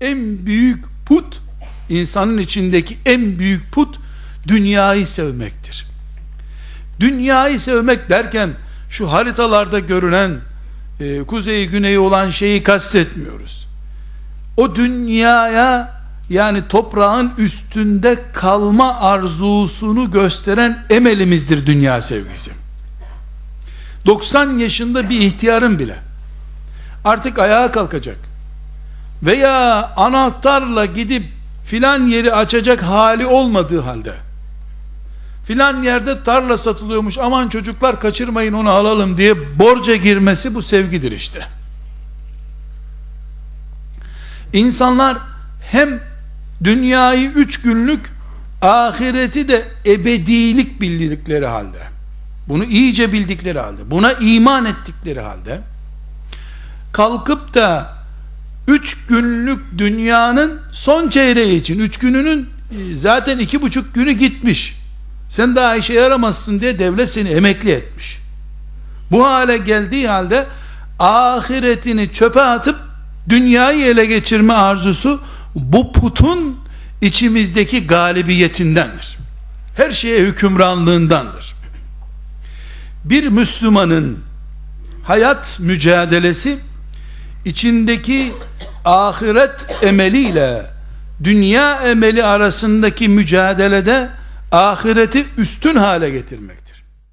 en büyük put insanın içindeki en büyük put dünyayı sevmektir. Dünyayı sevmek derken şu haritalarda görünen e, kuzeyi güneyi olan şeyi kastetmiyoruz. O dünyaya yani toprağın üstünde kalma arzusunu gösteren emelimizdir dünya sevgisi. 90 yaşında bir ihtiyarın bile artık ayağa kalkacak veya anahtarla gidip filan yeri açacak hali olmadığı halde filan yerde tarla satılıyormuş aman çocuklar kaçırmayın onu alalım diye borca girmesi bu sevgidir işte. İnsanlar hem dünyayı üç günlük ahireti de ebedilik bildikleri halde bunu iyice bildikleri halde buna iman ettikleri halde kalkıp da üç günlük dünyanın son çeyreği için üç gününün e, zaten iki buçuk günü gitmiş sen daha işe yaramazsın diye devlet seni emekli etmiş bu hale geldiği halde ahiretini çöpe atıp dünyayı ele geçirme arzusu bu putun içimizdeki galibiyetindendir. Her şeye hükümranlığındandır. Bir Müslümanın hayat mücadelesi içindeki ahiret emeliyle dünya emeli arasındaki mücadelede ahireti üstün hale getirmek.